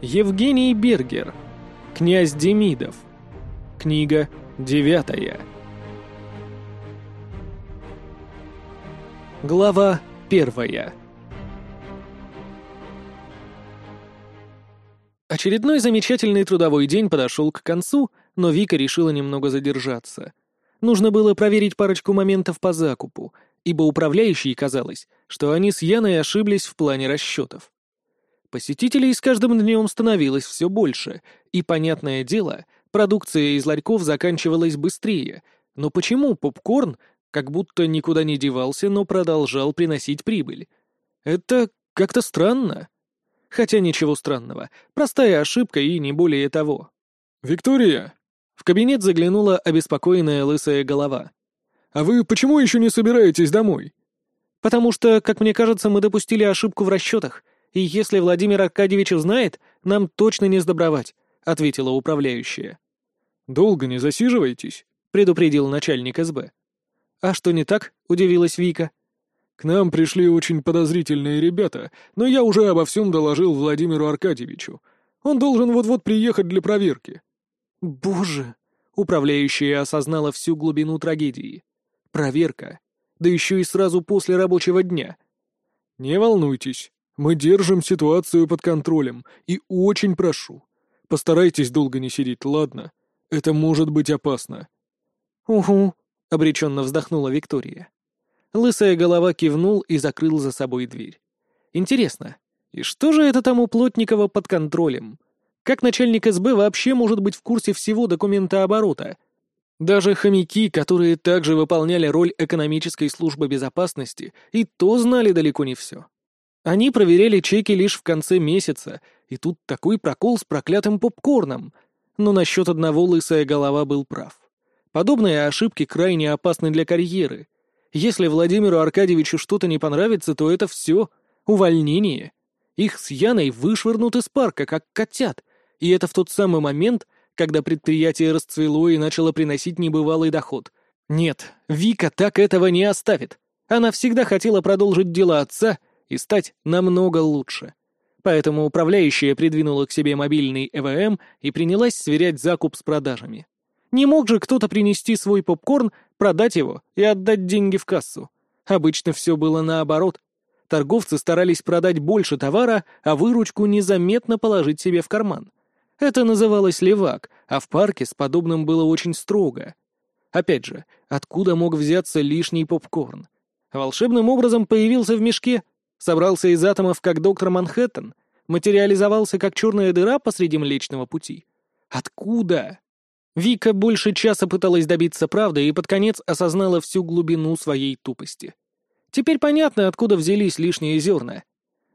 Евгений Бергер. Князь Демидов. Книга девятая. Глава первая. Очередной замечательный трудовой день подошел к концу, но Вика решила немного задержаться. Нужно было проверить парочку моментов по закупу, ибо управляющей казалось, что они с Яной ошиблись в плане расчетов. Посетителей с каждым днем становилось все больше, и, понятное дело, продукция из ларьков заканчивалась быстрее. Но почему попкорн как будто никуда не девался, но продолжал приносить прибыль? Это как-то странно. Хотя ничего странного, простая ошибка и не более того. «Виктория!» В кабинет заглянула обеспокоенная лысая голова. «А вы почему еще не собираетесь домой?» «Потому что, как мне кажется, мы допустили ошибку в расчетах», и если Владимир Аркадьевич узнает, нам точно не сдобровать», — ответила управляющая. «Долго не засиживайтесь», — предупредил начальник СБ. «А что не так?» — удивилась Вика. «К нам пришли очень подозрительные ребята, но я уже обо всем доложил Владимиру Аркадьевичу. Он должен вот-вот приехать для проверки». «Боже!» — управляющая осознала всю глубину трагедии. «Проверка. Да еще и сразу после рабочего дня». «Не волнуйтесь. Мы держим ситуацию под контролем, и очень прошу, постарайтесь долго не сидеть, ладно? Это может быть опасно». «Угу», — обреченно вздохнула Виктория. Лысая голова кивнул и закрыл за собой дверь. «Интересно, и что же это там у Плотникова под контролем? Как начальник СБ вообще может быть в курсе всего документа оборота? Даже хомяки, которые также выполняли роль экономической службы безопасности, и то знали далеко не все. Они проверяли чеки лишь в конце месяца, и тут такой прокол с проклятым попкорном. Но насчет одного лысая голова был прав. Подобные ошибки крайне опасны для карьеры. Если Владимиру Аркадьевичу что-то не понравится, то это все — увольнение. Их с Яной вышвырнут из парка, как котят, и это в тот самый момент, когда предприятие расцвело и начало приносить небывалый доход. Нет, Вика так этого не оставит. Она всегда хотела продолжить дело отца — и стать намного лучше. Поэтому управляющая придвинула к себе мобильный ЭВМ и принялась сверять закуп с продажами. Не мог же кто-то принести свой попкорн, продать его и отдать деньги в кассу. Обычно все было наоборот. Торговцы старались продать больше товара, а выручку незаметно положить себе в карман. Это называлось левак, а в парке с подобным было очень строго. Опять же, откуда мог взяться лишний попкорн? Волшебным образом появился в мешке — Собрался из атомов, как доктор Манхэттен? Материализовался, как черная дыра посреди Млечного Пути? Откуда? Вика больше часа пыталась добиться правды и под конец осознала всю глубину своей тупости. Теперь понятно, откуда взялись лишние зерна.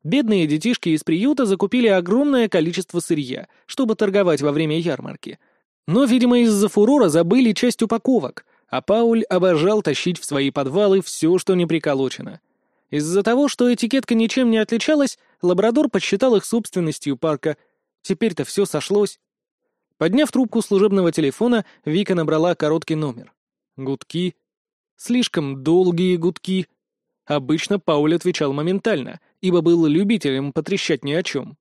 Бедные детишки из приюта закупили огромное количество сырья, чтобы торговать во время ярмарки. Но, видимо, из-за фурора забыли часть упаковок, а Пауль обожал тащить в свои подвалы все, что не приколочено — из-за того, что этикетка ничем не отличалась, лабрадор подсчитал их собственностью парка. Теперь-то все сошлось. Подняв трубку служебного телефона, Вика набрала короткий номер. Гудки. Слишком долгие гудки. Обычно Пауль отвечал моментально, ибо был любителем потрещать ни о чем.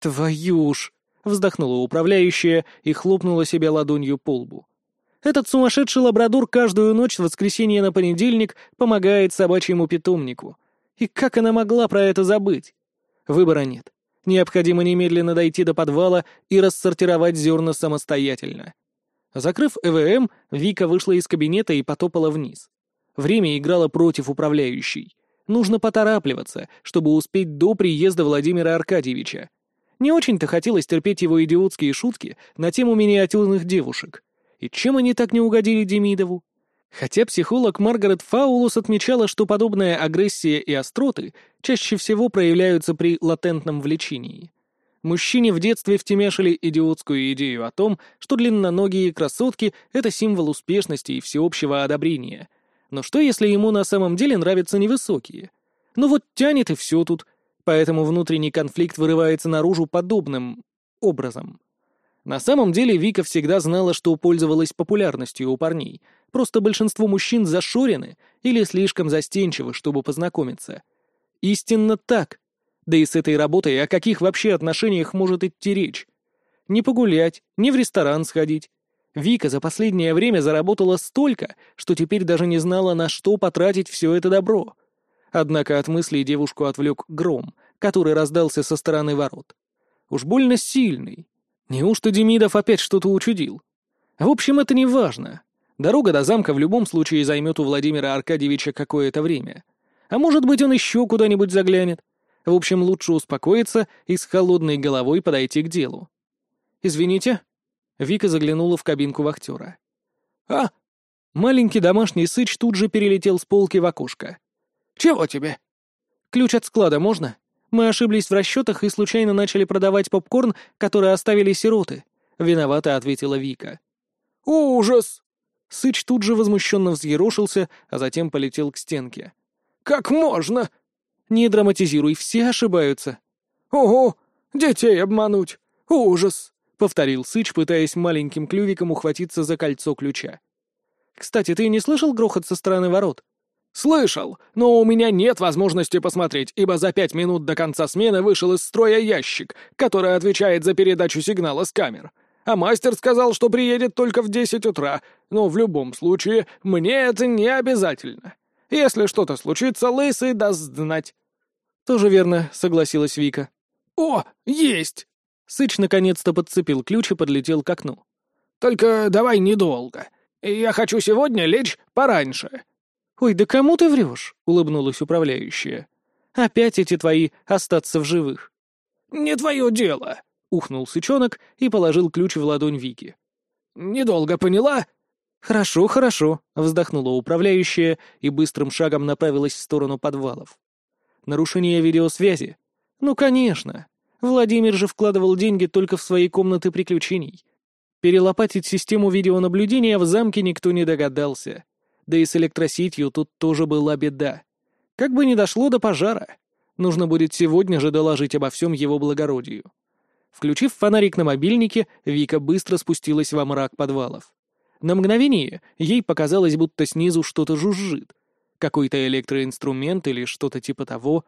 «Твою ж!» — вздохнула управляющая и хлопнула себя ладонью по лбу. Этот сумасшедший лабрадор каждую ночь в воскресенье на понедельник помогает собачьему питомнику. И как она могла про это забыть? Выбора нет. Необходимо немедленно дойти до подвала и рассортировать зерна самостоятельно. Закрыв ЭВМ, Вика вышла из кабинета и потопала вниз. Время играло против управляющей. Нужно поторапливаться, чтобы успеть до приезда Владимира Аркадьевича. Не очень-то хотелось терпеть его идиотские шутки на тему миниатюрных девушек. И чем они так не угодили Демидову? Хотя психолог Маргарет Фаулус отмечала, что подобная агрессия и остроты чаще всего проявляются при латентном влечении. Мужчине в детстве втемяшили идиотскую идею о том, что длинноногие красотки — это символ успешности и всеобщего одобрения. Но что, если ему на самом деле нравятся невысокие? Ну вот тянет и все тут, поэтому внутренний конфликт вырывается наружу подобным образом. На самом деле Вика всегда знала, что пользовалась популярностью у парней, просто большинство мужчин зашорены или слишком застенчивы, чтобы познакомиться. Истинно так. Да и с этой работой о каких вообще отношениях может идти речь? Не погулять, не в ресторан сходить. Вика за последнее время заработала столько, что теперь даже не знала, на что потратить все это добро. Однако от мыслей девушку отвлек гром, который раздался со стороны ворот. Уж больно сильный. Неужто Демидов опять что-то учудил? В общем, это не важно. Дорога до замка в любом случае займет у Владимира Аркадьевича какое-то время. А может быть, он еще куда-нибудь заглянет. В общем, лучше успокоиться и с холодной головой подойти к делу. «Извините». Вика заглянула в кабинку вахтера. «А?» Маленький домашний сыч тут же перелетел с полки в окошко. «Чего тебе?» «Ключ от склада можно? Мы ошиблись в расчетах и случайно начали продавать попкорн, который оставили сироты», — виновато ответила Вика. «Ужас!» Сыч тут же возмущенно взъерошился, а затем полетел к стенке. «Как можно?» «Не драматизируй, все ошибаются». «Ого! Детей обмануть! Ужас!» — повторил Сыч, пытаясь маленьким клювиком ухватиться за кольцо ключа. «Кстати, ты не слышал грохот со стороны ворот?» «Слышал, но у меня нет возможности посмотреть, ибо за пять минут до конца смены вышел из строя ящик, который отвечает за передачу сигнала с камер. А мастер сказал, что приедет только в десять утра, но в любом случае мне это не обязательно. Если что-то случится, Лысый даст знать». «Тоже верно», — согласилась Вика. «О, есть!» Сыч наконец-то подцепил ключ и подлетел к окну. «Только давай недолго. Я хочу сегодня лечь пораньше». «Ой, да кому ты врешь?» — улыбнулась управляющая. «Опять эти твои остаться в живых». «Не твое дело», — ухнул сычонок и положил ключ в ладонь Вики. «Недолго поняла?» «Хорошо, хорошо», — вздохнула управляющая и быстрым шагом направилась в сторону подвалов. «Нарушение видеосвязи? Ну, конечно. Владимир же вкладывал деньги только в свои комнаты приключений. Перелопатить систему видеонаблюдения в замке никто не догадался. Да и с электросетью тут тоже была беда. Как бы ни дошло до пожара. Нужно будет сегодня же доложить обо всем его благородию. Включив фонарик на мобильнике, Вика быстро спустилась во мрак подвалов. На мгновение ей показалось, будто снизу что-то жужжит. Какой-то электроинструмент или что-то типа того.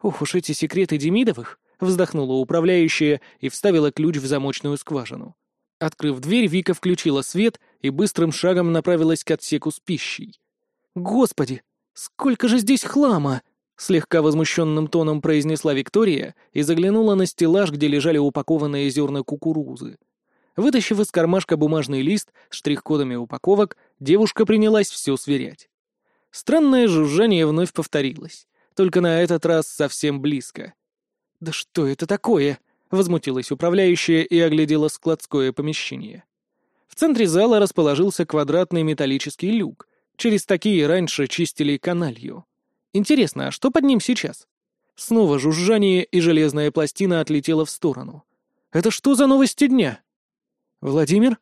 Ох уж эти секреты Демидовых! Вздохнула управляющая и вставила ключ в замочную скважину. Открыв дверь, Вика включила свет и быстрым шагом направилась к отсеку с пищей. «Господи, сколько же здесь хлама!» Слегка возмущенным тоном произнесла Виктория и заглянула на стеллаж, где лежали упакованные зерна кукурузы. Вытащив из кармашка бумажный лист с штрих-кодами упаковок, девушка принялась все сверять. Странное жужжание вновь повторилось, только на этот раз совсем близко. «Да что это такое?» — возмутилась управляющая и оглядела складское помещение. В центре зала расположился квадратный металлический люк. Через такие раньше чистили каналью. Интересно, а что под ним сейчас? Снова жужжание, и железная пластина отлетела в сторону. Это что за новости дня? «Владимир?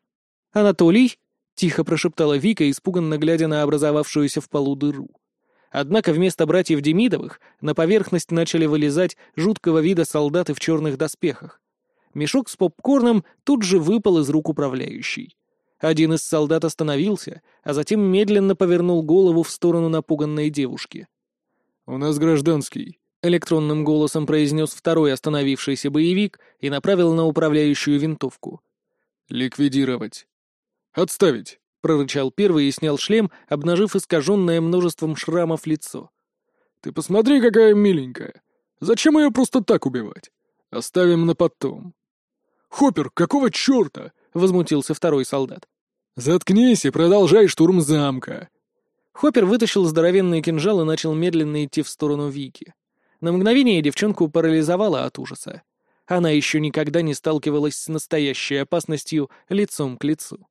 Анатолий?» — тихо прошептала Вика, испуганно глядя на образовавшуюся в полу дыру. Однако вместо братьев Демидовых на поверхность начали вылезать жуткого вида солдаты в черных доспехах. Мешок с попкорном тут же выпал из рук управляющей. Один из солдат остановился, а затем медленно повернул голову в сторону напуганной девушки. «У нас гражданский», — электронным голосом произнес второй остановившийся боевик и направил на управляющую винтовку. «Ликвидировать». «Отставить», — прорычал первый и снял шлем, обнажив искаженное множеством шрамов лицо. «Ты посмотри, какая миленькая. Зачем ее просто так убивать? Оставим на потом». «Хоппер, какого черта?» — возмутился второй солдат. «Заткнись и продолжай штурм замка». Хоппер вытащил здоровенный кинжал и начал медленно идти в сторону Вики. На мгновение девчонку парализовало от ужаса. Она еще никогда не сталкивалась с настоящей опасностью лицом к лицу.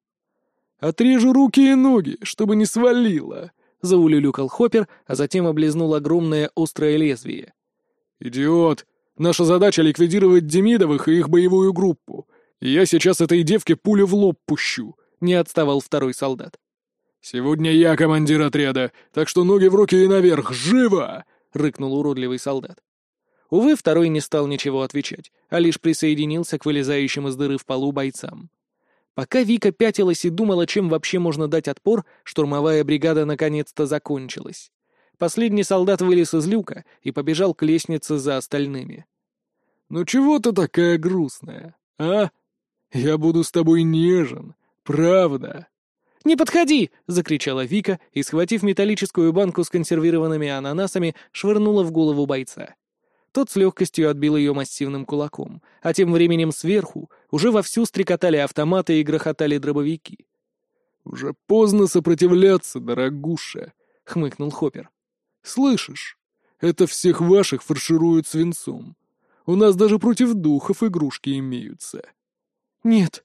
«Отрежу руки и ноги, чтобы не свалило!» — заулюлюкал Хоппер, а затем облизнул огромное острое лезвие. «Идиот! Наша задача — ликвидировать Демидовых и их боевую группу. я сейчас этой девке пулю в лоб пущу!» — не отставал второй солдат. «Сегодня я командир отряда, так что ноги в руки и наверх, живо!» — рыкнул уродливый солдат. Увы, второй не стал ничего отвечать, а лишь присоединился к вылезающим из дыры в полу бойцам. Пока Вика пятилась и думала, чем вообще можно дать отпор, штурмовая бригада наконец-то закончилась. Последний солдат вылез из люка и побежал к лестнице за остальными. «Ну чего ты такая грустная, а? Я буду с тобой нежен, правда?» «Не подходи!» — закричала Вика и, схватив металлическую банку с консервированными ананасами, швырнула в голову бойца. Тот с легкостью отбил ее массивным кулаком, а тем временем сверху уже вовсю стрекотали автоматы и грохотали дробовики. «Уже поздно сопротивляться, дорогуша», — хмыкнул Хоппер. «Слышишь? Это всех ваших фаршируют свинцом. У нас даже против духов игрушки имеются». «Нет».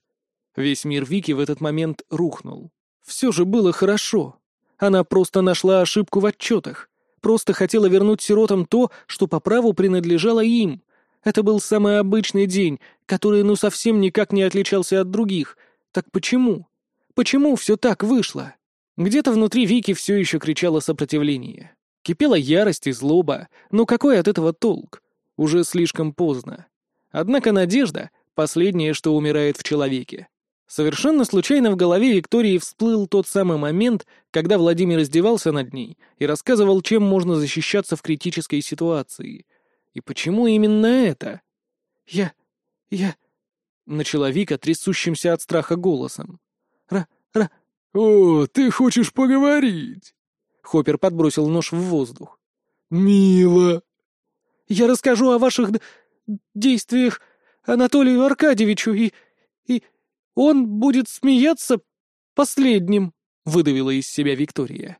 Весь мир Вики в этот момент рухнул. Все же было хорошо. Она просто нашла ошибку в отчетах. Просто хотела вернуть сиротам то, что по праву принадлежало им. Это был самый обычный день, который ну совсем никак не отличался от других. Так почему? Почему все так вышло? Где-то внутри Вики все еще кричало сопротивление. Кипела ярость и злоба, но какой от этого толк? Уже слишком поздно. Однако надежда — последнее, что умирает в человеке. Совершенно случайно в голове Виктории всплыл тот самый момент, когда Владимир издевался над ней и рассказывал, чем можно защищаться в критической ситуации. И почему именно это? «Я... я...» — начала Вика трясущимся от страха голосом. «Ра... ра...» «О, ты хочешь поговорить?» Хоппер подбросил нож в воздух. «Мило!» «Я расскажу о ваших действиях Анатолию Аркадьевичу, и... он будет смеяться последним», — выдавила из себя Виктория.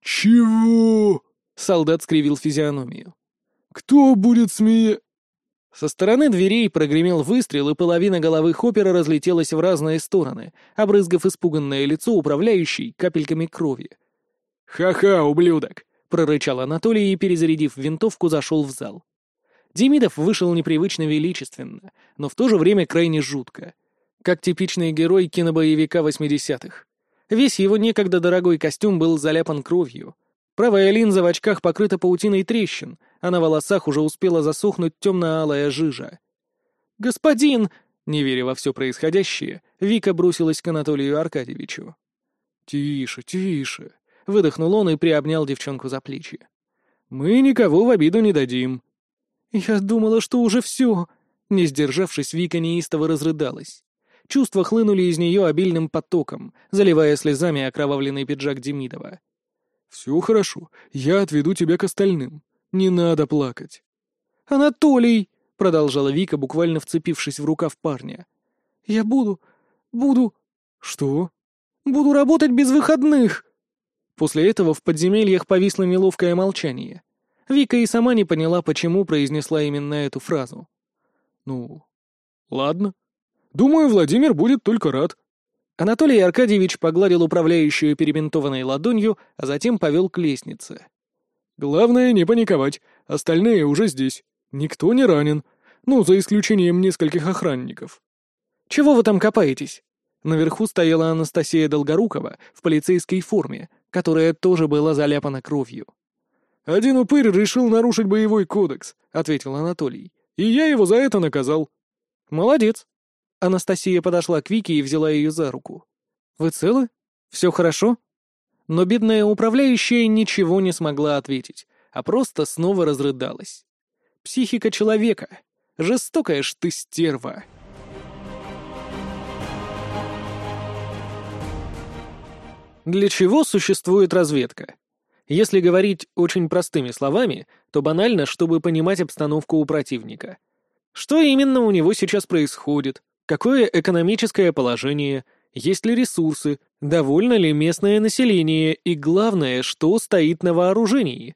«Чего?» — солдат скривил физиономию. «Кто будет смея...» Со стороны дверей прогремел выстрел, и половина головы Хоппера разлетелась в разные стороны, обрызгав испуганное лицо управляющей капельками крови. «Ха-ха, ублюдок!» — прорычал Анатолий и, перезарядив винтовку, зашел в зал. Демидов вышел непривычно величественно, но в то же время крайне жутко. Как типичный герой кинобоевика 80-х. Весь его некогда дорогой костюм был заляпан кровью. Правая линза в очках покрыта паутиной трещин — а на волосах уже успела засохнуть темно-алая жижа. «Господин!» — не веря во все происходящее, Вика бросилась к Анатолию Аркадьевичу. «Тише, тише!» — выдохнул он и приобнял девчонку за плечи. «Мы никого в обиду не дадим». «Я думала, что уже все!» Не сдержавшись, Вика неистово разрыдалась. Чувства хлынули из нее обильным потоком, заливая слезами окровавленный пиджак Демидова. «Все хорошо, я отведу тебя к остальным. Не надо плакать. «Анатолий!» — продолжала Вика, буквально вцепившись в рукав парня. «Я буду... буду...» «Что?» «Буду работать без выходных!» После этого в подземельях повисло неловкое молчание. Вика и сама не поняла, почему произнесла именно эту фразу. «Ну, ладно. Думаю, Владимир будет только рад». Анатолий Аркадьевич погладил управляющую перебинтованной ладонью, а затем повел к лестнице. Главное не паниковать, остальные уже здесь. Никто не ранен. Ну, за исключением нескольких охранников. Чего вы там копаетесь? Наверху стояла Анастасия Долгорукова в полицейской форме, которая тоже была заляпана кровью. «Один упырь решил нарушить боевой кодекс», — ответил Анатолий. «И я его за это наказал». «Молодец». Анастасия подошла к Вике и взяла ее за руку. «Вы целы? Все хорошо?» Но бедная управляющая ничего не смогла ответить, а просто снова разрыдалась. Психика человека. Жестокая ж ты стерва. Для чего существует разведка? Если говорить очень простыми словами, то банально, чтобы понимать обстановку у противника. Что именно у него сейчас происходит, какое экономическое положение, есть ли ресурсы, довольно ли местное население и, главное, что стоит на вооружении.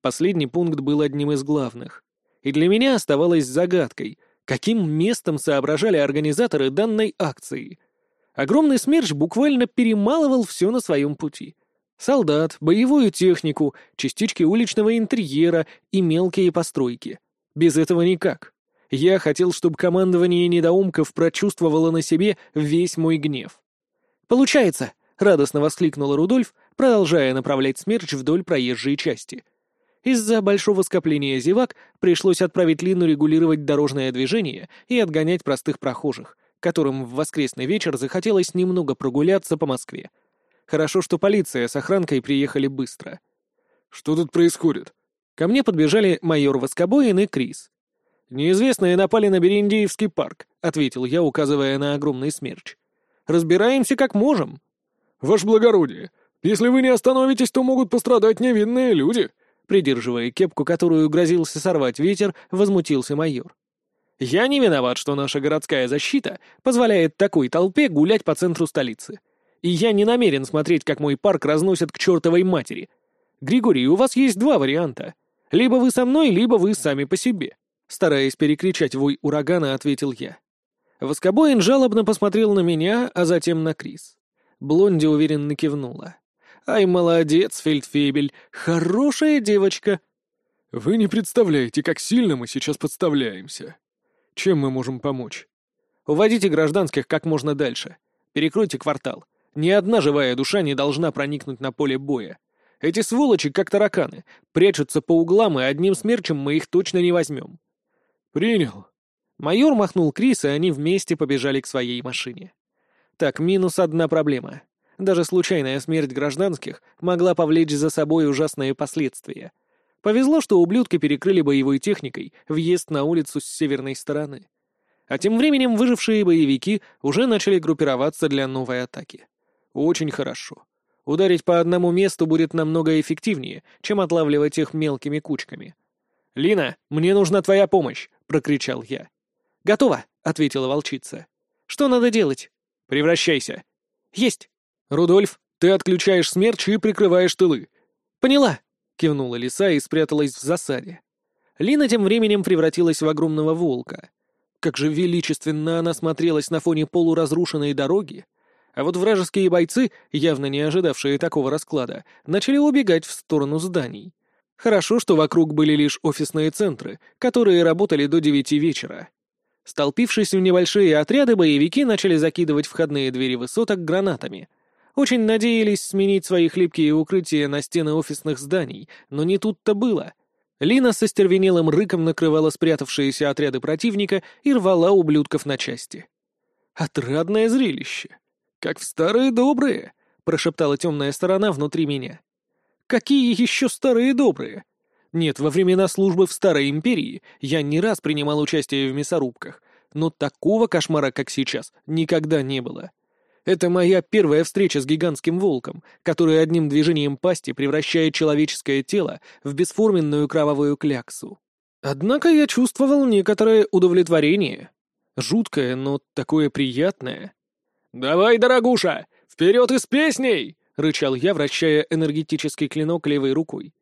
Последний пункт был одним из главных. И для меня оставалось загадкой, каким местом соображали организаторы данной акции. Огромный смерч буквально перемалывал все на своем пути. Солдат, боевую технику, частички уличного интерьера и мелкие постройки. Без этого никак. Я хотел, чтобы командование недоумков прочувствовало на себе весь мой гнев. «Получается!» — радостно воскликнула Рудольф, продолжая направлять смерч вдоль проезжей части. Из-за большого скопления зевак пришлось отправить Лину регулировать дорожное движение и отгонять простых прохожих, которым в воскресный вечер захотелось немного прогуляться по Москве. Хорошо, что полиция с охранкой приехали быстро. Что тут происходит?» Ко мне подбежали майор Воскобоин и Крис. «Неизвестные напали на Берендеевский парк», — ответил я, указывая на огромный смерч. «Разбираемся как можем». «Ваше благородие, если вы не остановитесь, то могут пострадать невинные люди», придерживая кепку, которую грозился сорвать ветер, возмутился майор. «Я не виноват, что наша городская защита позволяет такой толпе гулять по центру столицы. И я не намерен смотреть, как мой парк разносят к чертовой матери. Григорий, у вас есть два варианта. Либо вы со мной, либо вы сами по себе». Стараясь перекричать вой урагана, ответил я. Воскобоин жалобно посмотрел на меня, а затем на Крис. Блонди уверенно кивнула. «Ай, молодец, Фельдфебель, хорошая девочка!» «Вы не представляете, как сильно мы сейчас подставляемся. Чем мы можем помочь?» «Уводите гражданских как можно дальше. Перекройте квартал. Ни одна живая душа не должна проникнуть на поле боя. Эти сволочи, как тараканы, прячутся по углам, и одним смерчем мы их точно не возьмем». «Принял». Майор махнул Крис, и они вместе побежали к своей машине. Так, минус одна проблема. Даже случайная смерть гражданских могла повлечь за собой ужасные последствия. Повезло, что ублюдки перекрыли боевой техникой въезд на улицу с северной стороны. А тем временем выжившие боевики уже начали группироваться для новой атаки. Очень хорошо. Ударить по одному месту будет намного эффективнее, чем отлавливать их мелкими кучками. «Лина, мне нужна твоя помощь!» — прокричал я. «Готово!» — ответила волчица. «Что надо делать?» «Превращайся!» «Есть!» «Рудольф, ты отключаешь смерч и прикрываешь тылы». «Поняла!» — кивнула лиса и спряталась в засаде. Лина тем временем превратилась в огромного волка. Как же величественно она смотрелась на фоне полуразрушенной дороги, а вот вражеские бойцы, явно не ожидавшие такого расклада, начали убегать в сторону зданий. Хорошо, что вокруг были лишь офисные центры, которые работали до девяти вечера. Столпившись в небольшие отряды, боевики начали закидывать входные двери высоток гранатами. Очень надеялись сменить свои хлипкие укрытия на стены офисных зданий, но не тут-то было. Лина со стервенелым рыком накрывала спрятавшиеся отряды противника и рвала ублюдков на части. Отрадное зрелище. «Как в старые добрые», — прошептала темная сторона внутри меня. «Какие еще старые добрые?» Нет, во времена службы в Старой Империи я не раз принимал участие в мясорубках, но такого кошмара, как сейчас, никогда не было. Это моя первая встреча с гигантским волком, который одним движением пасти превращает человеческое тело в бесформенную кровавую кляксу. Однако я чувствовал некоторое удовлетворение. Жуткое, но такое приятное. «Давай, дорогуша, вперед и с песней!» — рычал я, вращая энергетический клинок левой рукой.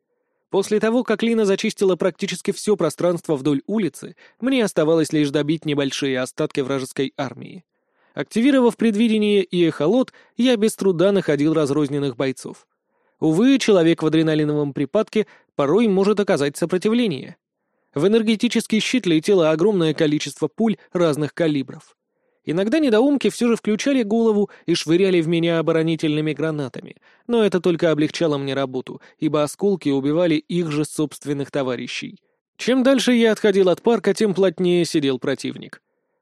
После того, как Лина зачистила практически все пространство вдоль улицы, мне оставалось лишь добить небольшие остатки вражеской армии. Активировав предвидение и эхолот, я без труда находил разрозненных бойцов. Увы, человек в адреналиновом припадке порой может оказать сопротивление. В энергетический щит летело огромное количество пуль разных калибров. Иногда недоумки все же включали голову и швыряли в меня оборонительными гранатами, но это только облегчало мне работу, ибо осколки убивали их же собственных товарищей. Чем дальше я отходил от парка, тем плотнее сидел противник.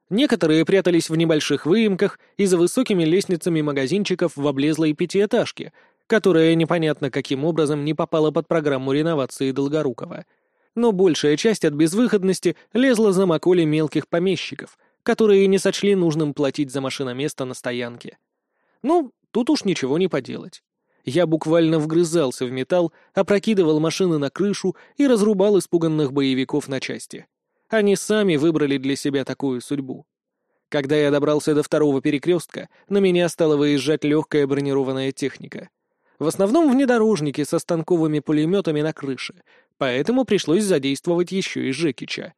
Некоторые прятались в небольших выемках и за высокими лестницами магазинчиков в облезлой пятиэтажке, которая непонятно каким образом не попала под программу реновации Долгорукова. Но большая часть от безвыходности лезла за маколи мелких помещиков — которые не сочли нужным платить за машиноместо на стоянке. Ну, тут уж ничего не поделать. Я буквально вгрызался в металл, опрокидывал машины на крышу и разрубал испуганных боевиков на части. Они сами выбрали для себя такую судьбу. Когда я добрался до второго перекрестка, на меня стала выезжать легкая бронированная техника. В основном внедорожники со станковыми пулеметами на крыше, поэтому пришлось задействовать еще и Жекича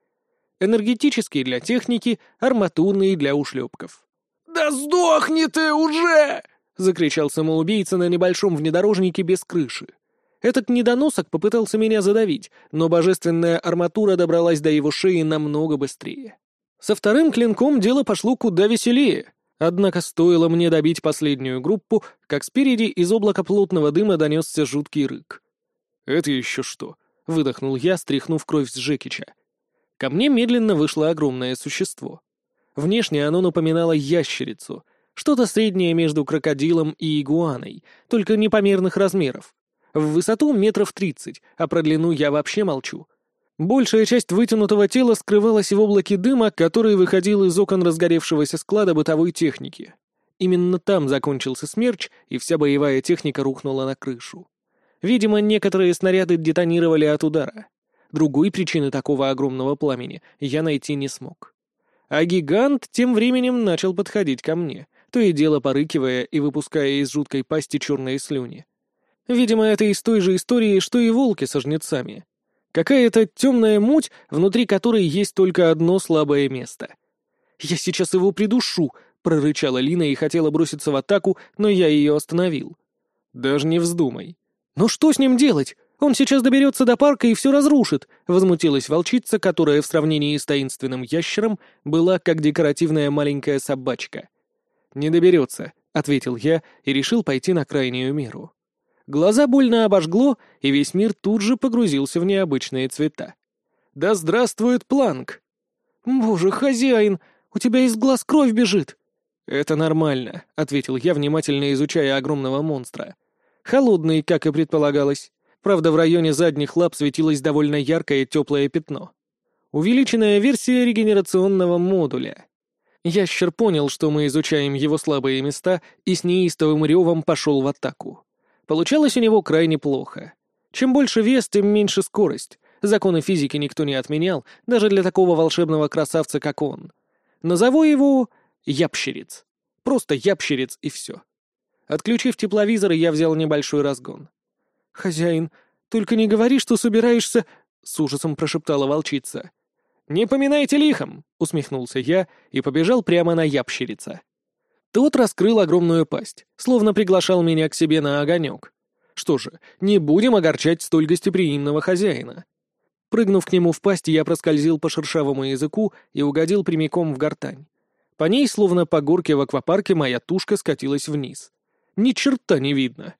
энергетический для техники, арматурный для ушлепков. «Да сдохни ты уже!» — закричал самоубийца на небольшом внедорожнике без крыши. Этот недоносок попытался меня задавить, но божественная арматура добралась до его шеи намного быстрее. Со вторым клинком дело пошло куда веселее. Однако стоило мне добить последнюю группу, как спереди из облака плотного дыма донесся жуткий рык. «Это еще что?» — выдохнул я, стряхнув кровь с Жекича. Ко мне медленно вышло огромное существо. Внешне оно напоминало ящерицу, что-то среднее между крокодилом и игуаной, только непомерных размеров. В высоту метров тридцать, а про длину я вообще молчу. Большая часть вытянутого тела скрывалась в облаке дыма, который выходил из окон разгоревшегося склада бытовой техники. Именно там закончился смерч, и вся боевая техника рухнула на крышу. Видимо, некоторые снаряды детонировали от удара. Другой причины такого огромного пламени я найти не смог. А гигант тем временем начал подходить ко мне, то и дело порыкивая и выпуская из жуткой пасти черные слюни. Видимо, это из той же истории, что и волки со жнецами. Какая-то темная муть, внутри которой есть только одно слабое место. «Я сейчас его придушу!» — прорычала Лина и хотела броситься в атаку, но я ее остановил. «Даже не вздумай». «Ну что с ним делать? Он сейчас доберется до парка и все разрушит», — возмутилась волчица, которая в сравнении с таинственным ящером была как декоративная маленькая собачка. «Не доберется», — ответил я и решил пойти на крайнюю меру. Глаза больно обожгло, и весь мир тут же погрузился в необычные цвета. «Да здравствует Планк!» «Боже, хозяин, у тебя из глаз кровь бежит!» «Это нормально», — ответил я, внимательно изучая огромного монстра. «Холодный, как и предполагалось. Правда, в районе задних лап светилось довольно яркое теплое пятно. Увеличенная версия регенерационного модуля. Ящер понял, что мы изучаем его слабые места, и с неистовым ревом пошел в атаку. Получалось у него крайне плохо. Чем больше вес, тем меньше скорость. Законы физики никто не отменял, даже для такого волшебного красавца, как он. Назову его Япщерец. Просто Япщерец и все. Отключив тепловизор, я взял небольшой разгон. «Хозяин, только не говори, что собираешься...» — с ужасом прошептала волчица. «Не поминайте лихом!» — усмехнулся я и побежал прямо на Япщерица. Тот раскрыл огромную пасть, словно приглашал меня к себе на огонек. Что же, не будем огорчать столь гостеприимного хозяина. Прыгнув к нему в пасть, я проскользил по шершавому языку и угодил прямиком в гортань. По ней, словно по горке в аквапарке, моя тушка скатилась вниз. Ни черта не видно.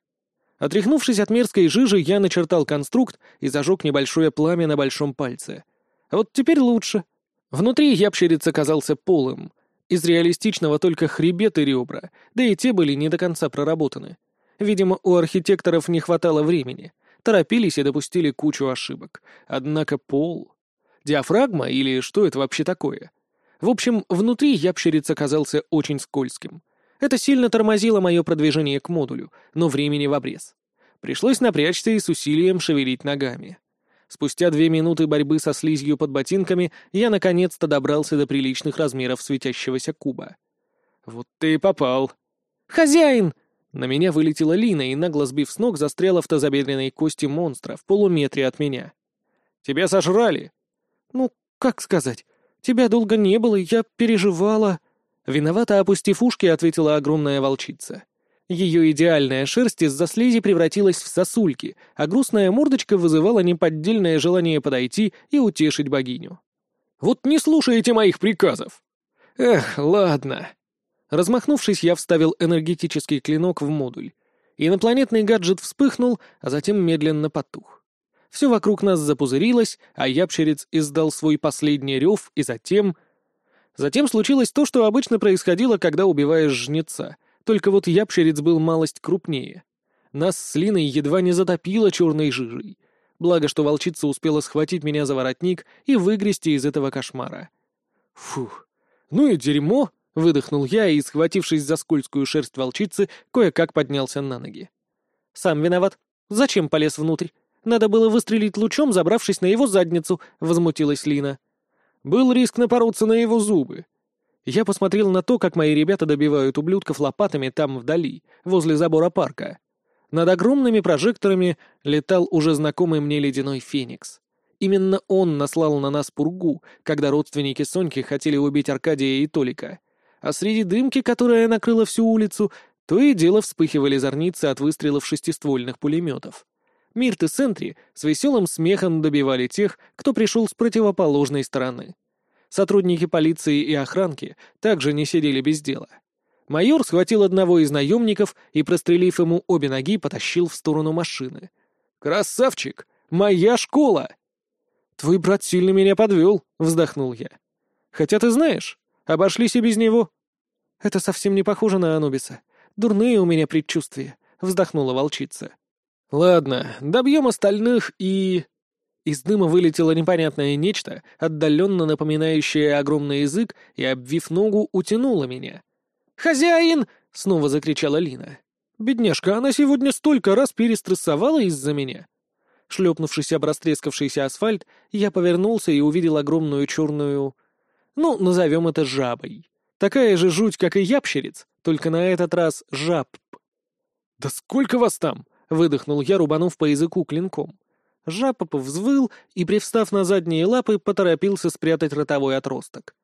Отряхнувшись от мерзкой жижи, я начертал конструкт и зажег небольшое пламя на большом пальце. Вот теперь лучше. Внутри япщерец оказался полым, из реалистичного только хребет и ребра, да и те были не до конца проработаны. Видимо, у архитекторов не хватало времени. Торопились и допустили кучу ошибок. Однако пол... Диафрагма или что это вообще такое? В общем, внутри япщерец оказался очень скользким. Это сильно тормозило мое продвижение к модулю, но времени в обрез. Пришлось напрячься и с усилием шевелить ногами. Спустя две минуты борьбы со слизью под ботинками я наконец-то добрался до приличных размеров светящегося куба. «Вот ты и попал!» «Хозяин!» На меня вылетела Лина и, нагло сбив с ног, застряла в тазобедренной кости монстра в полуметре от меня. «Тебя сожрали!» «Ну, как сказать? Тебя долго не было, я переживала...» Виновато опустив ушки, ответила огромная волчица. Ее идеальная шерсть из-за слизи превратилась в сосульки, а грустная мордочка вызывала неподдельное желание подойти и утешить богиню. «Вот не слушаете моих приказов!» «Эх, ладно». Размахнувшись, я вставил энергетический клинок в модуль. Инопланетный гаджет вспыхнул, а затем медленно потух. Все вокруг нас запузырилось, а япщерец издал свой последний рев, и затем... Затем случилось то, что обычно происходило, когда убиваешь жнеца — только вот япщерец был малость крупнее. Нас с Линой едва не затопило черной жижей. Благо, что волчица успела схватить меня за воротник и выгрести из этого кошмара. Фух, ну и дерьмо! — выдохнул я и, схватившись за скользкую шерсть волчицы, кое-как поднялся на ноги. «Сам виноват. Зачем полез внутрь? Надо было выстрелить лучом, забравшись на его задницу», — возмутилась Лина. «Был риск напороться на его зубы. Я посмотрел на то, как мои ребята добивают ублюдков лопатами там вдали, возле забора парка. Над огромными прожекторами летал уже знакомый мне ледяной феникс. Именно он наслал на нас пургу, когда родственники Соньки хотели убить Аркадия и Толика. А среди дымки, которая накрыла всю улицу, то и дело вспыхивали зорницы от выстрелов шестиствольных пулеметов. Мирт и Сентри с веселым смехом добивали тех, кто пришел с противоположной стороны. Сотрудники полиции и охранки также не сидели без дела. Майор схватил одного из наемников и, прострелив ему обе ноги, потащил в сторону машины. «Красавчик! Моя школа!» «Твой брат сильно меня подвел», — вздохнул я. «Хотя ты знаешь, обошлись и без него». «Это совсем не похоже на Анубиса. Дурные у меня предчувствия», — вздохнула волчица. Ладно, добьем остальных и... Из дыма вылетело непонятное нечто, отдаленно напоминающее огромный язык, и, обвив ногу, утянуло меня. «Хозяин!» — снова закричала Лина. «Бедняжка, она сегодня столько раз перестрессовала из-за меня». Шлепнувшись об растрескавшийся асфальт, я повернулся и увидел огромную черную... Ну, назовем это жабой. Такая же жуть, как и япщериц, только на этот раз жаб. «Да сколько вас там?» — выдохнул я, рубанув по языку клинком. Жапопов взвыл и, привстав на задние лапы, поторопился спрятать ротовой отросток.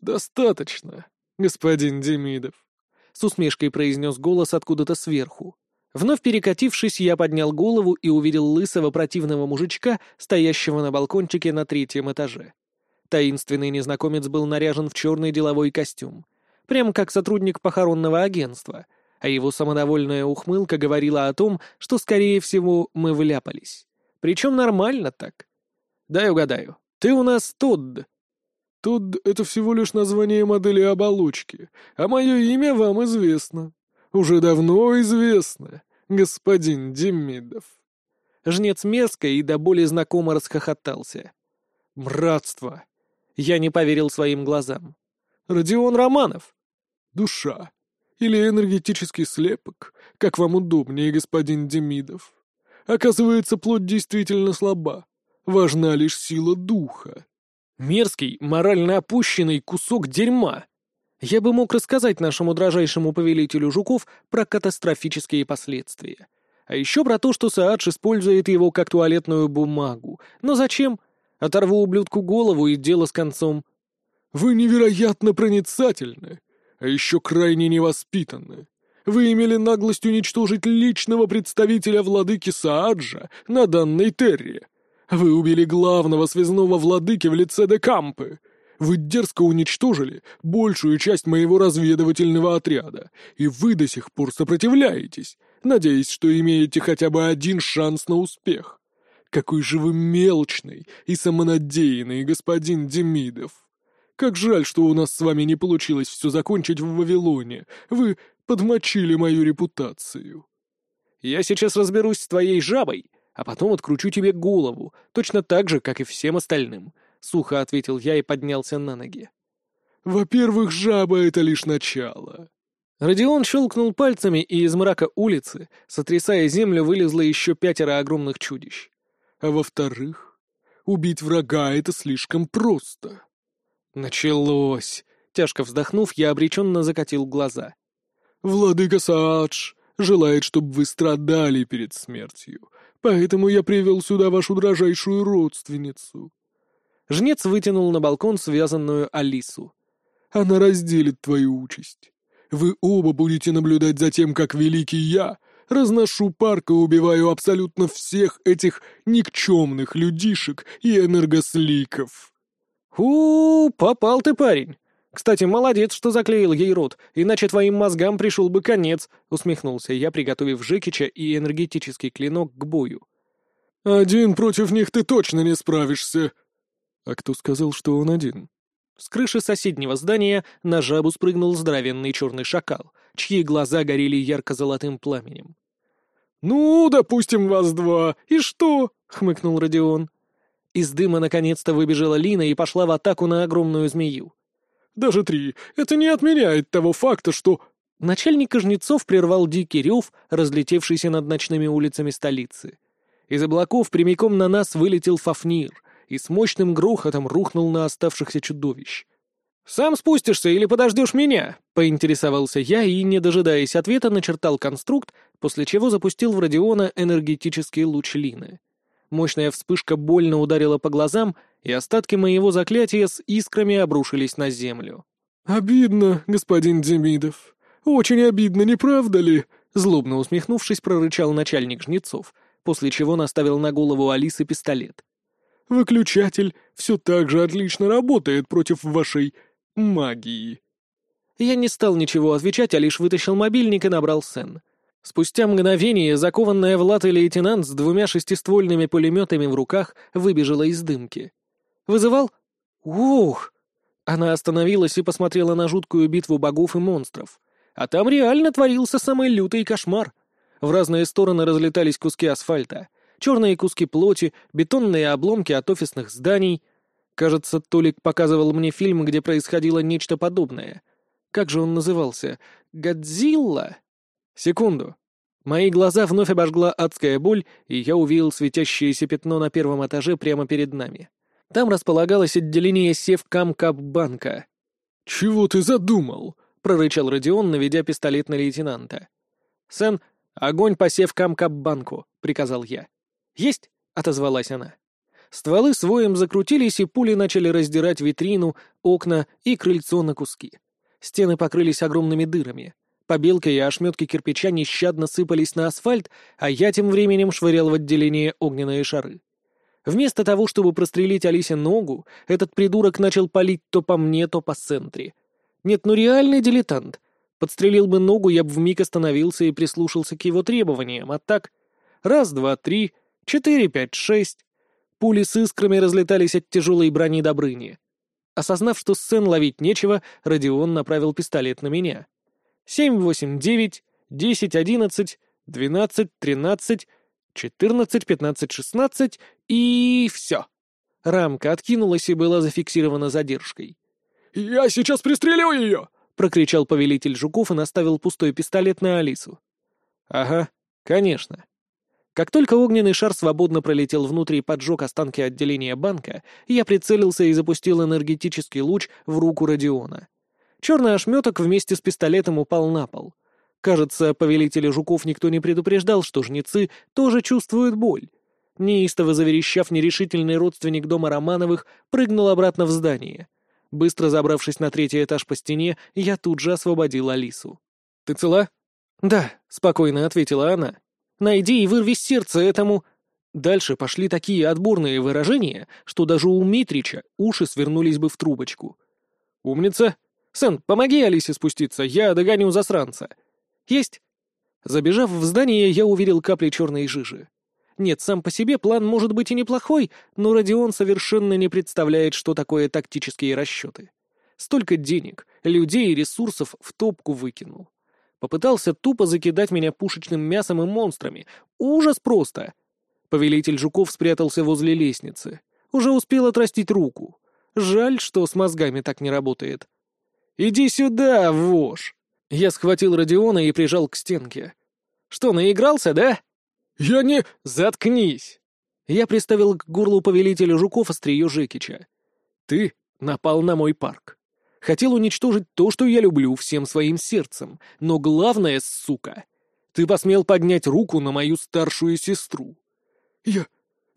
«Достаточно, господин Демидов», — с усмешкой произнес голос откуда-то сверху. Вновь перекатившись, я поднял голову и увидел лысого противного мужичка, стоящего на балкончике на третьем этаже. Таинственный незнакомец был наряжен в черный деловой костюм. Прям как сотрудник похоронного агентства, а его самодовольная ухмылка говорила о том, что, скорее всего, мы вляпались. Причем нормально так. Дай угадаю. Ты у нас Тодд. Тодд — это всего лишь название модели оболочки, а мое имя вам известно. Уже давно известно, господин Демидов. Жнец мерзко и до боли знакомо расхохотался. Братство. Я не поверил своим глазам. Родион Романов. Душа. Или энергетический слепок, как вам удобнее, господин Демидов. Оказывается, плоть действительно слаба. Важна лишь сила духа. Мерзкий, морально опущенный кусок дерьма. Я бы мог рассказать нашему дрожайшему повелителю жуков про катастрофические последствия. А еще про то, что Саадж использует его как туалетную бумагу. Но зачем? Оторву ублюдку голову и дело с концом. «Вы невероятно проницательны, а еще крайне невоспитанны. Вы имели наглость уничтожить личного представителя владыки Сааджа на данной терре. Вы убили главного связного владыки в лице Декампы. Вы дерзко уничтожили большую часть моего разведывательного отряда, и вы до сих пор сопротивляетесь, надеясь, что имеете хотя бы один шанс на успех. Какой же вы мелочный и самонадеянный, господин Демидов. Как жаль, что у нас с вами не получилось все закончить в Вавилоне. Вы подмочили мою репутацию. Я сейчас разберусь с твоей жабой, а потом откручу тебе голову, точно так же, как и всем остальным», — сухо ответил я и поднялся на ноги. «Во-первых, жаба — это лишь начало». Родион щелкнул пальцами, и из мрака улицы, сотрясая землю, вылезло еще пятеро огромных чудищ. «А во-вторых, убить врага — это слишком просто». «Началось!» Тяжко вздохнув, я обреченно закатил глаза. «Владыка Саадж желает, чтобы вы страдали перед смертью, поэтому я привел сюда вашу дрожайшую родственницу». Жнец вытянул на балкон связанную Алису. «Она разделит твою участь. Вы оба будете наблюдать за тем, как великий я разношу парк и убиваю абсолютно всех этих никчемных людишек и энергосликов». «У, -у попал ты, парень. «Кстати, молодец, что заклеил ей рот, иначе твоим мозгам пришел бы конец», — усмехнулся я, приготовив Жекича и энергетический клинок к бою. «Один против них ты точно не справишься». «А кто сказал, что он один?» С крыши соседнего здания на жабу спрыгнул здоровенный черный шакал, чьи глаза горели ярко-золотым пламенем. «Ну, допустим, вас два. И что?» — хмыкнул Родион. Из дыма наконец-то выбежала Лина и пошла в атаку на огромную змею. Даже три. Это не отменяет того факта, что...» Начальник Кожнецов прервал дикий рев, разлетевшийся над ночными улицами столицы. Из облаков прямиком на нас вылетел Фафнир и с мощным грохотом рухнул на оставшихся чудовищ. «Сам спустишься или подождешь меня?» — поинтересовался я и, не дожидаясь ответа, начертал конструкт, после чего запустил в Родиона энергетический луч Лины. Мощная вспышка больно ударила по глазам, и остатки моего заклятия с искрами обрушились на землю. «Обидно, господин Демидов. Очень обидно, не правда ли?» Злобно усмехнувшись, прорычал начальник жнецов, после чего наставил на голову Алисы пистолет. «Выключатель все так же отлично работает против вашей магии». Я не стал ничего отвечать, а лишь вытащил мобильник и набрал Сен. Спустя мгновение закованная в латы лейтенант с двумя шестиствольными пулеметами в руках выбежала из дымки. Вызывал? Ух! Она остановилась и посмотрела на жуткую битву богов и монстров. А там реально творился самый лютый кошмар. В разные стороны разлетались куски асфальта, черные куски плоти, бетонные обломки от офисных зданий. Кажется, Толик показывал мне фильм, где происходило нечто подобное. Как же он назывался? «Годзилла?» Секунду. Мои глаза вновь обожгла адская боль, и я увидел светящееся пятно на первом этаже прямо перед нами. Там располагалось отделение Севкамкапбанка. «Чего ты задумал?» — прорычал Родион, наведя пистолет на лейтенанта. «Сэн, огонь по Севкамкапбанку», — приказал я. «Есть!» — отозвалась она. Стволы своим закрутились, и пули начали раздирать витрину, окна и крыльцо на куски. Стены покрылись огромными дырами. Побелка и ошметки кирпича нещадно сыпались на асфальт, а я тем временем швырял в отделение огненные шары. Вместо того, чтобы прострелить Алисе ногу, этот придурок начал палить то по мне, то по центре. Нет, ну реальный дилетант. Подстрелил бы ногу, я бы вмиг остановился и прислушался к его требованиям, а так... Раз, два, три, четыре, пять, шесть. Пули с искрами разлетались от тяжелой брони Добрыни. Осознав, что сцен ловить нечего, Родион направил пистолет на меня. Семь, восемь, девять, десять, одиннадцать, двенадцать, тринадцать, четырнадцать, пятнадцать, шестнадцать и все. Рамка откинулась и была зафиксирована задержкой. «Я сейчас пристрелю ее!» — прокричал повелитель жуков и наставил пустой пистолет на Алису. «Ага, конечно». Как только огненный шар свободно пролетел внутрь и поджег останки отделения банка, я прицелился и запустил энергетический луч в руку Родиона. Черный ошметок вместе с пистолетом упал на пол. Кажется, повелителя жуков никто не предупреждал, что жнецы тоже чувствуют боль. Неистово заверещав, нерешительный родственник дома Романовых прыгнул обратно в здание. Быстро забравшись на третий этаж по стене, я тут же освободил Алису. «Ты цела?» «Да», — спокойно ответила она. «Найди и вырви сердце этому...» Дальше пошли такие отборные выражения, что даже у Митрича уши свернулись бы в трубочку. «Умница!» «Сэн, помоги Алисе спуститься, я догоню засранца». «Есть». Забежав в здание, я увидел капли черной жижи. Нет, сам по себе план может быть и неплохой, но Родион совершенно не представляет, что такое тактические расчеты. Столько денег, людей и ресурсов в топку выкинул. Попытался тупо закидать меня пушечным мясом и монстрами. Ужас просто! Повелитель жуков спрятался возле лестницы. Уже успел отрастить руку. Жаль, что с мозгами так не работает. «Иди сюда, вошь!» Я схватил Родиона и прижал к стенке. «Что, наигрался, да?» «Я не...» «Заткнись!» Я приставил к горлу повелителя жуков острие Жекича. «Ты напал на мой парк. Хотел уничтожить то, что я люблю всем своим сердцем, но главное, сука, ты посмел поднять руку на мою старшую сестру». «Я...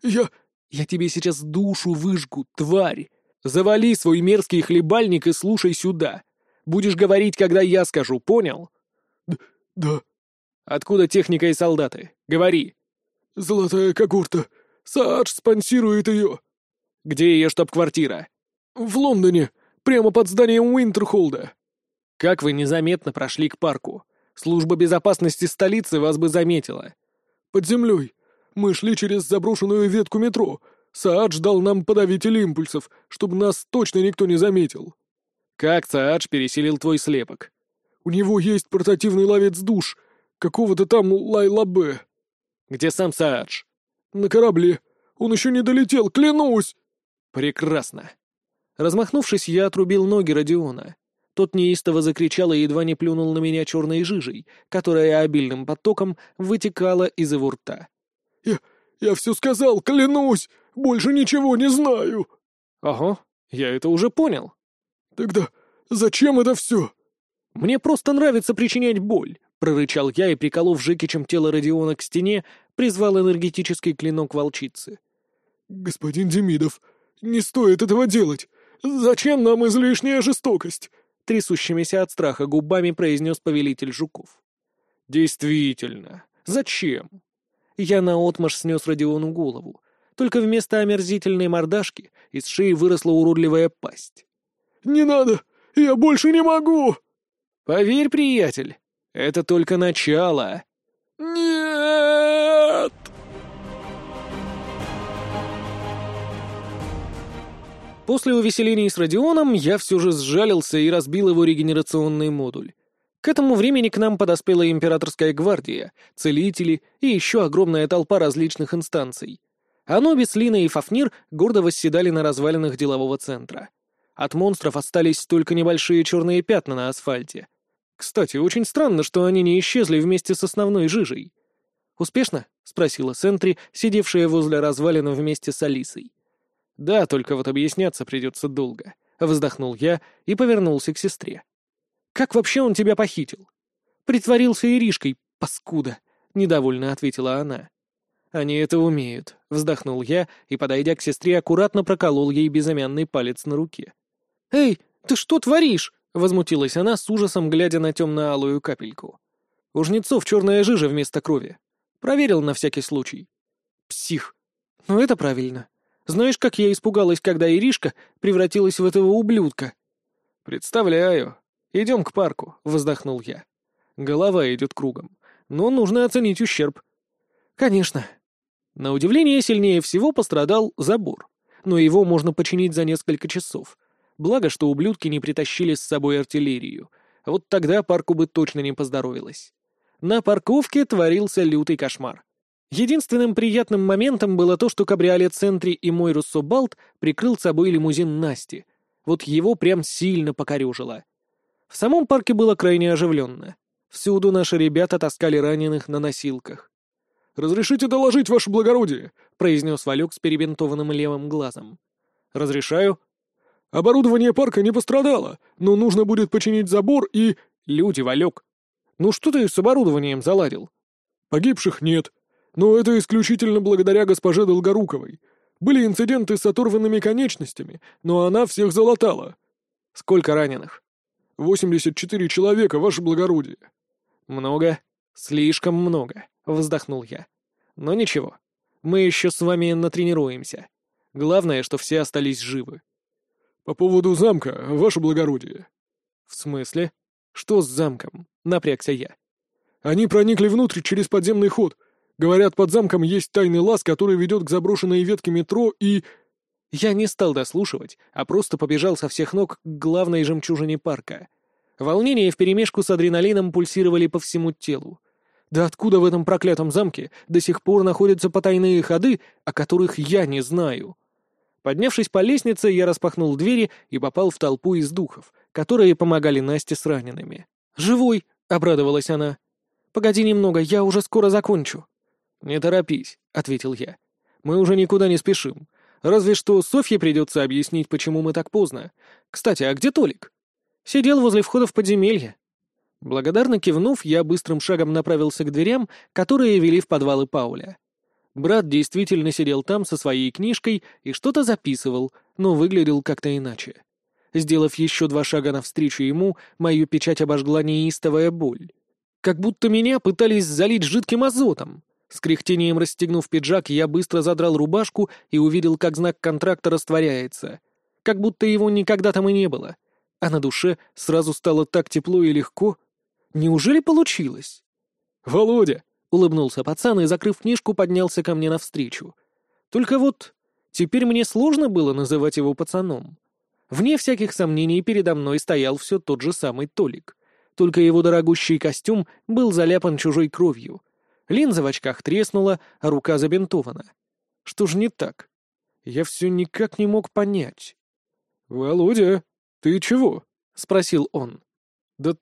я...» «Я тебе сейчас душу выжгу, тварь! Завали свой мерзкий хлебальник и слушай сюда. Будешь говорить, когда я скажу, понял?» Д «Да». «Откуда техника и солдаты? Говори». «Золотая когорта. Саадж спонсирует ее». «Где ее штаб-квартира?» «В Лондоне. Прямо под зданием Уинтерхолда». «Как вы незаметно прошли к парку? Служба безопасности столицы вас бы заметила». «Под землей. Мы шли через заброшенную ветку метро. Саадж дал нам подавитель импульсов, чтобы нас точно никто не заметил». «Как Саадж переселил твой слепок?» «У него есть портативный ловец душ, какого-то там Лайлабе». «Где сам Саадж?» «На корабле. Он еще не долетел, клянусь!» «Прекрасно». Размахнувшись, я отрубил ноги Родиона. Тот неистово закричал и едва не плюнул на меня черной жижей, которая обильным потоком вытекала из его рта. «Я... я все сказал, клянусь! Больше ничего не знаю!» «Ага, я это уже понял». «Тогда зачем это все?» «Мне просто нравится причинять боль», — прорычал я и, приколов Жекичем тело Родиона к стене, призвал энергетический клинок волчицы. «Господин Демидов, не стоит этого делать! Зачем нам излишняя жестокость?» Трясущимися от страха губами произнес повелитель жуков. «Действительно, зачем?» Я наотмашь снес Родиону голову, только вместо омерзительной мордашки из шеи выросла уродливая пасть. «Не надо! Я больше не могу!» «Поверь, приятель, это только начало!» «Нет!» После увеселений с Родионом я все же сжалился и разбил его регенерационный модуль. К этому времени к нам подоспела императорская гвардия, целители и еще огромная толпа различных инстанций. Анубис, Лина и Фафнир гордо восседали на развалинах делового центра. От монстров остались только небольшие черные пятна на асфальте. Кстати, очень странно, что они не исчезли вместе с основной жижей. «Успешно?» — спросила Сентри, сидевшая возле развалина вместе с Алисой. «Да, только вот объясняться придется долго», — вздохнул я и повернулся к сестре. Как вообще он тебя похитил?» «Притворился Иришкой, паскуда», — недовольно ответила она. «Они это умеют», — вздохнул я и, подойдя к сестре, аккуратно проколол ей безымянный палец на руке. «Эй, ты что творишь?» — возмутилась она с ужасом, глядя на темно-алую капельку. «У жнецов черная жижа вместо крови. Проверил на всякий случай». «Псих. Ну это правильно. Знаешь, как я испугалась, когда Иришка превратилась в этого ублюдка?» «Представляю», «Идем к парку», — вздохнул я. Голова идет кругом, но нужно оценить ущерб. «Конечно». На удивление, сильнее всего пострадал забор, но его можно починить за несколько часов. Благо, что ублюдки не притащили с собой артиллерию. Вот тогда парку бы точно не поздоровилось. На парковке творился лютый кошмар. Единственным приятным моментом было то, что кабриолет Центри и мой Руссобалт прикрыл собой лимузин Насти. Вот его прям сильно покорежило. В самом парке было крайне оживленно. Всюду наши ребята таскали раненых на носилках. «Разрешите доложить, ваше благородие?» — произнес Валек с перебинтованным левым глазом. «Разрешаю». «Оборудование парка не пострадало, но нужно будет починить забор и...» «Люди, Валек. Ну что ты с оборудованием заладил?» «Погибших нет, но это исключительно благодаря госпоже Долгоруковой. Были инциденты с оторванными конечностями, но она всех залатала». «Сколько раненых?» «Восемьдесят четыре человека, ваше благородие». «Много? Слишком много», — вздохнул я. «Но ничего, мы еще с вами натренируемся. Главное, что все остались живы». «По поводу замка, ваше благородие». «В смысле? Что с замком?» — напрягся я. «Они проникли внутрь через подземный ход. Говорят, под замком есть тайный лаз, который ведет к заброшенной ветке метро и...» Я не стал дослушивать, а просто побежал со всех ног к главной жемчужине парка. Волнения вперемешку с адреналином пульсировали по всему телу. Да откуда в этом проклятом замке до сих пор находятся потайные ходы, о которых я не знаю? Поднявшись по лестнице, я распахнул двери и попал в толпу из духов, которые помогали Насте с ранеными. «Живой!» — обрадовалась она. «Погоди немного, я уже скоро закончу». «Не торопись», — ответил я. «Мы уже никуда не спешим. Разве что Софье придется объяснить, почему мы так поздно. Кстати, а где Толик? Сидел возле входа в подземелье. Благодарно кивнув, я быстрым шагом направился к дверям, которые вели в подвалы Пауля. Брат действительно сидел там со своей книжкой и что-то записывал, но выглядел как-то иначе. Сделав еще два шага навстречу ему, мою печать обожгла неистовая боль. Как будто меня пытались залить жидким азотом. С кряхтением расстегнув пиджак, я быстро задрал рубашку и увидел, как знак контракта растворяется. Как будто его никогда там и не было. А на душе сразу стало так тепло и легко. Неужели получилось? «Володя!» — улыбнулся пацан и, закрыв книжку, поднялся ко мне навстречу. Только вот теперь мне сложно было называть его пацаном. Вне всяких сомнений передо мной стоял все тот же самый Толик. Только его дорогущий костюм был заляпан чужой кровью — Линза в очках треснула, а рука забинтована. Что ж не так? Я все никак не мог понять. «Володя, ты чего?» — спросил он. «Да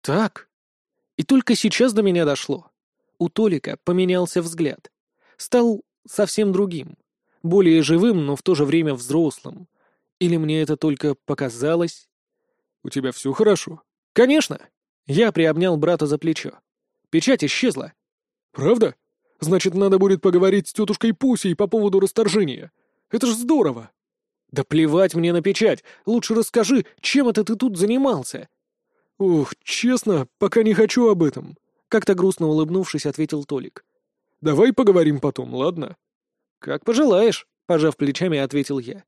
так». И только сейчас до меня дошло. У Толика поменялся взгляд. Стал совсем другим. Более живым, но в то же время взрослым. Или мне это только показалось? «У тебя все хорошо?» «Конечно!» Я приобнял брата за плечо. Печать исчезла, «Правда? Значит, надо будет поговорить с тетушкой Пусей по поводу расторжения. Это ж здорово!» «Да плевать мне на печать! Лучше расскажи, чем это ты тут занимался?» «Ух, честно, пока не хочу об этом», — как-то грустно улыбнувшись, ответил Толик. «Давай поговорим потом, ладно?» «Как пожелаешь», — пожав плечами, ответил я.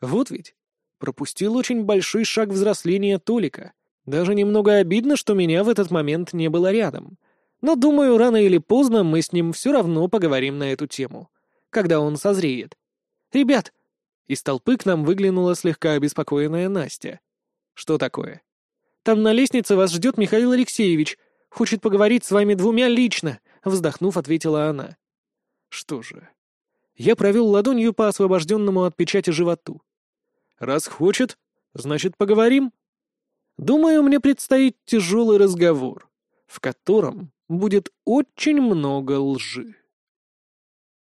«Вот ведь. Пропустил очень большой шаг взросления Толика. Даже немного обидно, что меня в этот момент не было рядом. Но, думаю, рано или поздно мы с ним все равно поговорим на эту тему, когда он созреет. «Ребят!» Из толпы к нам выглянула слегка обеспокоенная Настя. «Что такое?» Там на лестнице вас ждет Михаил Алексеевич. Хочет поговорить с вами двумя лично», — вздохнув, ответила она. «Что же?» Я провел ладонью по освобожденному от печати животу. «Раз хочет, значит, поговорим?» Думаю, мне предстоит тяжелый разговор, в котором будет очень много лжи.